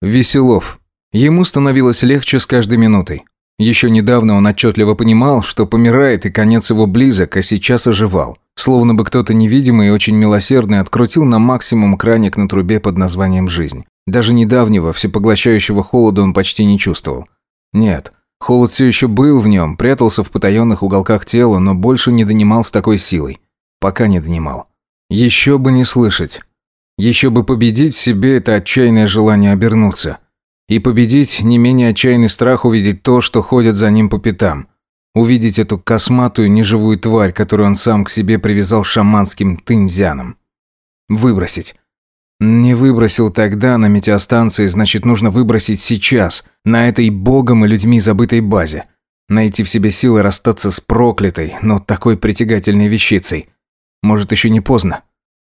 Веселов. Ему становилось легче с каждой минутой. Еще недавно он отчетливо понимал, что помирает и конец его близок, а сейчас оживал. Словно бы кто-то невидимый и очень милосердный открутил на максимум краник на трубе под названием «Жизнь». Даже недавнего, всепоглощающего холода он почти не чувствовал. Нет, холод все еще был в нем, прятался в потаенных уголках тела, но больше не донимал с такой силой. Пока не донимал. Еще бы не слышать. Еще бы победить в себе это отчаянное желание обернуться. И победить не менее отчаянный страх увидеть то, что ходят за ним по пятам. Увидеть эту косматую неживую тварь, которую он сам к себе привязал шаманским тынзяном. Выбросить. Не выбросил тогда на метеостанции, значит, нужно выбросить сейчас, на этой богом и людьми забытой базе. Найти в себе силы расстаться с проклятой, но такой притягательной вещицей. Может, еще не поздно?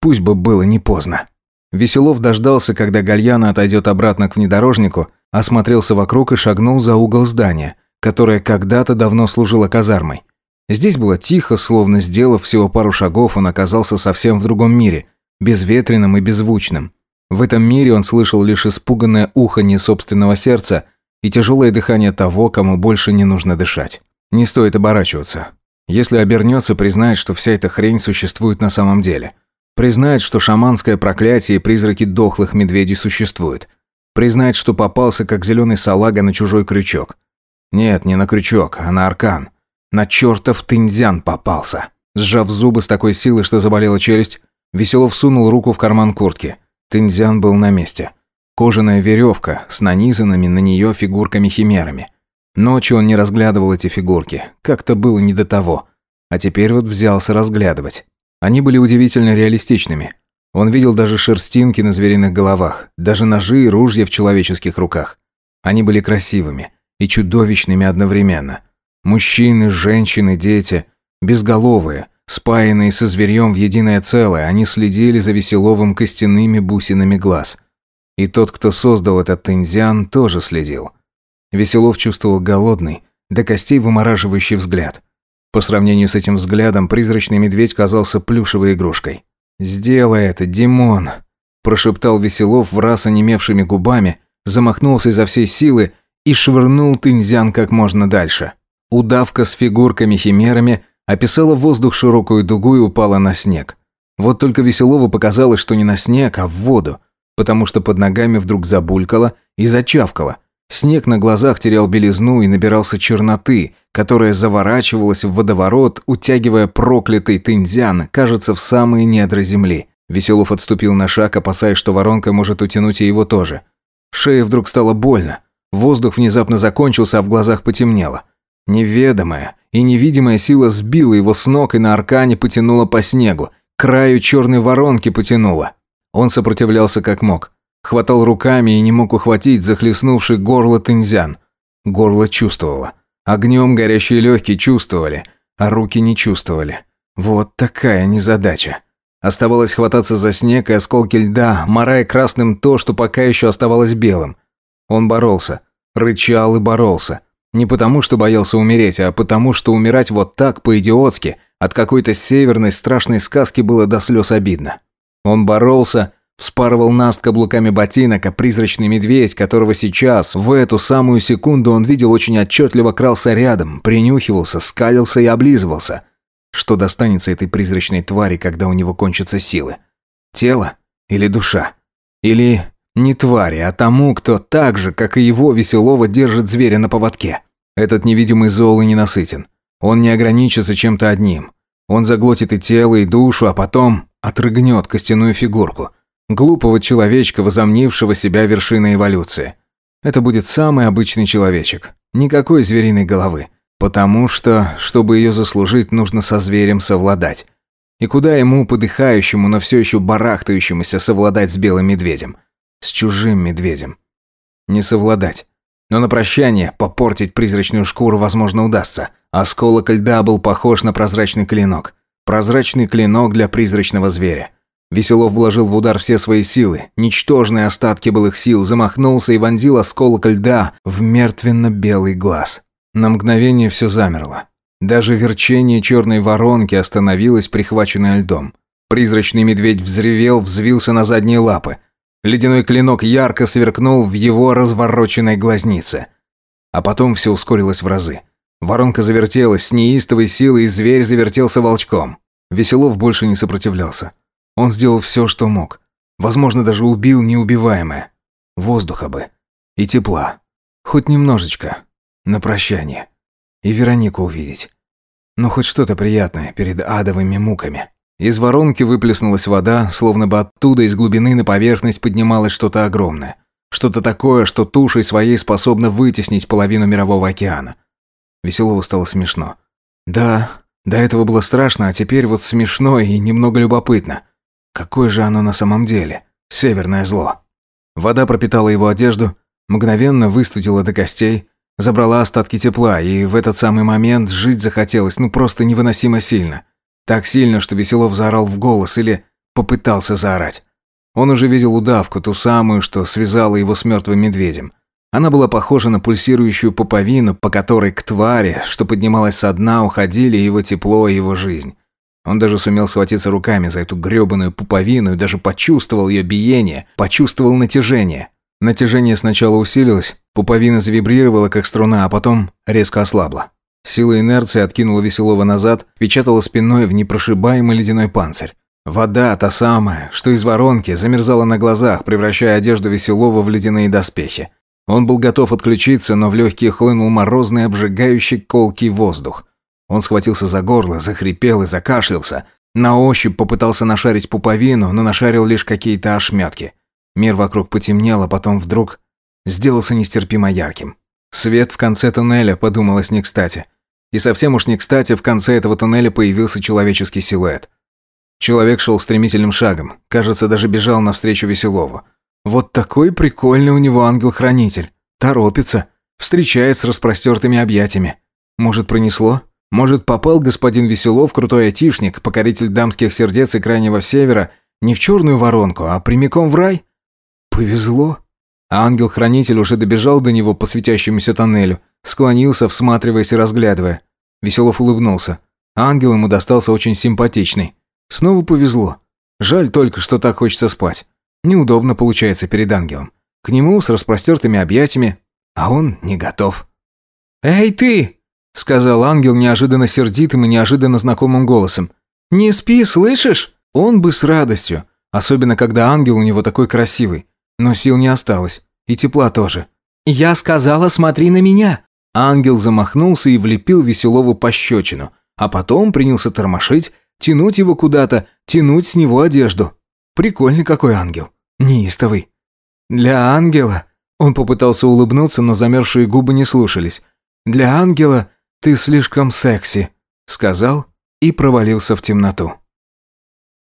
Пусть бы было не поздно. Веселов дождался, когда Гальяна отойдет обратно к внедорожнику, осмотрелся вокруг и шагнул за угол здания, которое когда-то давно служило казармой. Здесь было тихо, словно сделав всего пару шагов, он оказался совсем в другом мире, безветренным и беззвучным. В этом мире он слышал лишь испуганное уханье собственного сердца и тяжелое дыхание того, кому больше не нужно дышать. Не стоит оборачиваться. Если обернется, признает, что вся эта хрень существует на самом деле – Признает, что шаманское проклятие и призраки дохлых медведей существуют. Признает, что попался, как зеленый салага, на чужой крючок. Нет, не на крючок, а на аркан. На чертов тынзян попался. Сжав зубы с такой силой, что заболела челюсть, Веселов всунул руку в карман куртки. Тынзян был на месте. Кожаная веревка с нанизанными на нее фигурками-химерами. Ночью он не разглядывал эти фигурки. Как-то было не до того. А теперь вот взялся разглядывать. Они были удивительно реалистичными. Он видел даже шерстинки на звериных головах, даже ножи и ружья в человеческих руках. Они были красивыми и чудовищными одновременно. Мужчины, женщины, дети, безголовые, спаянные со зверьем в единое целое, они следили за веселовым костяными бусинами глаз. И тот, кто создал этот тензиан, тоже следил. Веселов чувствовал голодный, до костей вымораживающий взгляд – по сравнению с этим взглядом, призрачный медведь казался плюшевой игрушкой. «Сделай это, Димон!» – прошептал Веселов в раз онемевшими губами, замахнулся изо всей силы и швырнул тынзян как можно дальше. Удавка с фигурками-химерами описала воздух широкую дугу и упала на снег. Вот только Веселову показалось, что не на снег, а в воду, потому что под ногами вдруг забулькало и зачавкало, Снег на глазах терял белизну и набирался черноты, которая заворачивалась в водоворот, утягивая проклятый тынзян, кажется, в самые недра земли. Веселов отступил на шаг, опасаясь, что воронка может утянуть и его тоже. Шея вдруг стала больно. Воздух внезапно закончился, а в глазах потемнело. Неведомая и невидимая сила сбила его с ног и на аркане потянула по снегу. Краю черной воронки потянула. Он сопротивлялся как мог. Хватал руками и не мог ухватить захлестнувший горло тензян. Горло чувствовало. Огнем горящие легкие чувствовали, а руки не чувствовали. Вот такая незадача. Оставалось хвататься за снег и осколки льда, морая красным то, что пока еще оставалось белым. Он боролся, рычал и боролся. Не потому, что боялся умереть, а потому, что умирать вот так, по-идиотски, от какой-то северной страшной сказки было до слез обидно. Он боролся, Вспарывал Наст каблуками ботинок, а призрачный медведь, которого сейчас, в эту самую секунду он видел очень отчетливо, крался рядом, принюхивался, скалился и облизывался. Что достанется этой призрачной твари, когда у него кончатся силы? Тело или душа? Или не твари, а тому, кто так же, как и его веселого, держит зверя на поводке? Этот невидимый зол и ненасытен. Он не ограничится чем-то одним. Он заглотит и тело, и душу, а потом отрыгнет костяную фигурку – глупого человечка, возомнившего себя вершиной эволюции. Это будет самый обычный человечек. Никакой звериной головы. Потому что, чтобы ее заслужить, нужно со зверем совладать. И куда ему, подыхающему, но все еще барахтающемуся, совладать с белым медведем? С чужим медведем. Не совладать. Но на прощание попортить призрачную шкуру, возможно, удастся. Осколок льда был похож на прозрачный клинок. Прозрачный клинок для призрачного зверя. Веселов вложил в удар все свои силы, ничтожные остатки былых сил, замахнулся и вонзил осколок льда в мертвенно-белый глаз. На мгновение все замерло. Даже верчение черной воронки остановилось, прихваченное льдом. Призрачный медведь взревел, взвился на задние лапы. Ледяной клинок ярко сверкнул в его развороченной глазнице. А потом все ускорилось в разы. Воронка завертелась с неистовой силой, и зверь завертелся волчком. Веселов больше не сопротивлялся. Он сделал все, что мог. Возможно, даже убил неубиваемое. Воздуха бы. И тепла. Хоть немножечко. На прощание. И Веронику увидеть. Но хоть что-то приятное перед адовыми муками. Из воронки выплеснулась вода, словно бы оттуда из глубины на поверхность поднималось что-то огромное. Что-то такое, что тушей своей способно вытеснить половину мирового океана. Веселову стало смешно. Да, до этого было страшно, а теперь вот смешно и немного любопытно. Какое же оно на самом деле? Северное зло. Вода пропитала его одежду, мгновенно выстудила до костей, забрала остатки тепла, и в этот самый момент жить захотелось, ну просто невыносимо сильно. Так сильно, что Веселов заорал в голос или попытался заорать. Он уже видел удавку, ту самую, что связала его с мертвым медведем. Она была похожа на пульсирующую пуповину, по которой к твари, что поднималась со дна, уходили его тепло и его жизнь. Он даже сумел схватиться руками за эту грёбаную пуповину и даже почувствовал ее биение, почувствовал натяжение. Натяжение сначала усилилось, пуповина завибрировала, как струна, а потом резко ослабла. Сила инерции откинула Веселова назад, печатала спиной в непрошибаемый ледяной панцирь. Вода, та самая, что из воронки, замерзала на глазах, превращая одежду Веселова в ледяные доспехи. Он был готов отключиться, но в легкие хлынул морозный, обжигающий колкий воздух. Он схватился за горло, захрипел и закашлялся. На ощупь попытался нашарить пуповину, но нашарил лишь какие-то ошметки. Мир вокруг потемнел, а потом вдруг сделался нестерпимо ярким. Свет в конце туннеля подумалось не кстати. И совсем уж не кстати в конце этого туннеля появился человеческий силуэт. Человек шел стремительным шагом, кажется, даже бежал навстречу Веселову. Вот такой прикольный у него ангел-хранитель. Торопится, встречает с распростертыми объятиями. Может, пронесло? Может, попал господин Веселов, крутой айтишник, покоритель дамских сердец и крайнего севера, не в черную воронку, а прямиком в рай? Повезло. А ангел-хранитель уже добежал до него по светящемуся тоннелю, склонился, всматриваясь и разглядывая. Веселов улыбнулся. А ангел ему достался очень симпатичный. Снова повезло. Жаль только, что так хочется спать. Неудобно получается перед ангелом. К нему с распростертыми объятиями, а он не готов. «Эй, ты!» — сказал ангел неожиданно сердитым и неожиданно знакомым голосом. «Не спи, слышишь?» Он бы с радостью, особенно когда ангел у него такой красивый. Но сил не осталось, и тепла тоже. «Я сказала, смотри на меня!» Ангел замахнулся и влепил Веселову пощечину, а потом принялся тормошить, тянуть его куда-то, тянуть с него одежду. Прикольный какой ангел, неистовый. Для ангела... Он попытался улыбнуться, но замерзшие губы не слушались. Для ангела «Ты слишком секси», — сказал и провалился в темноту.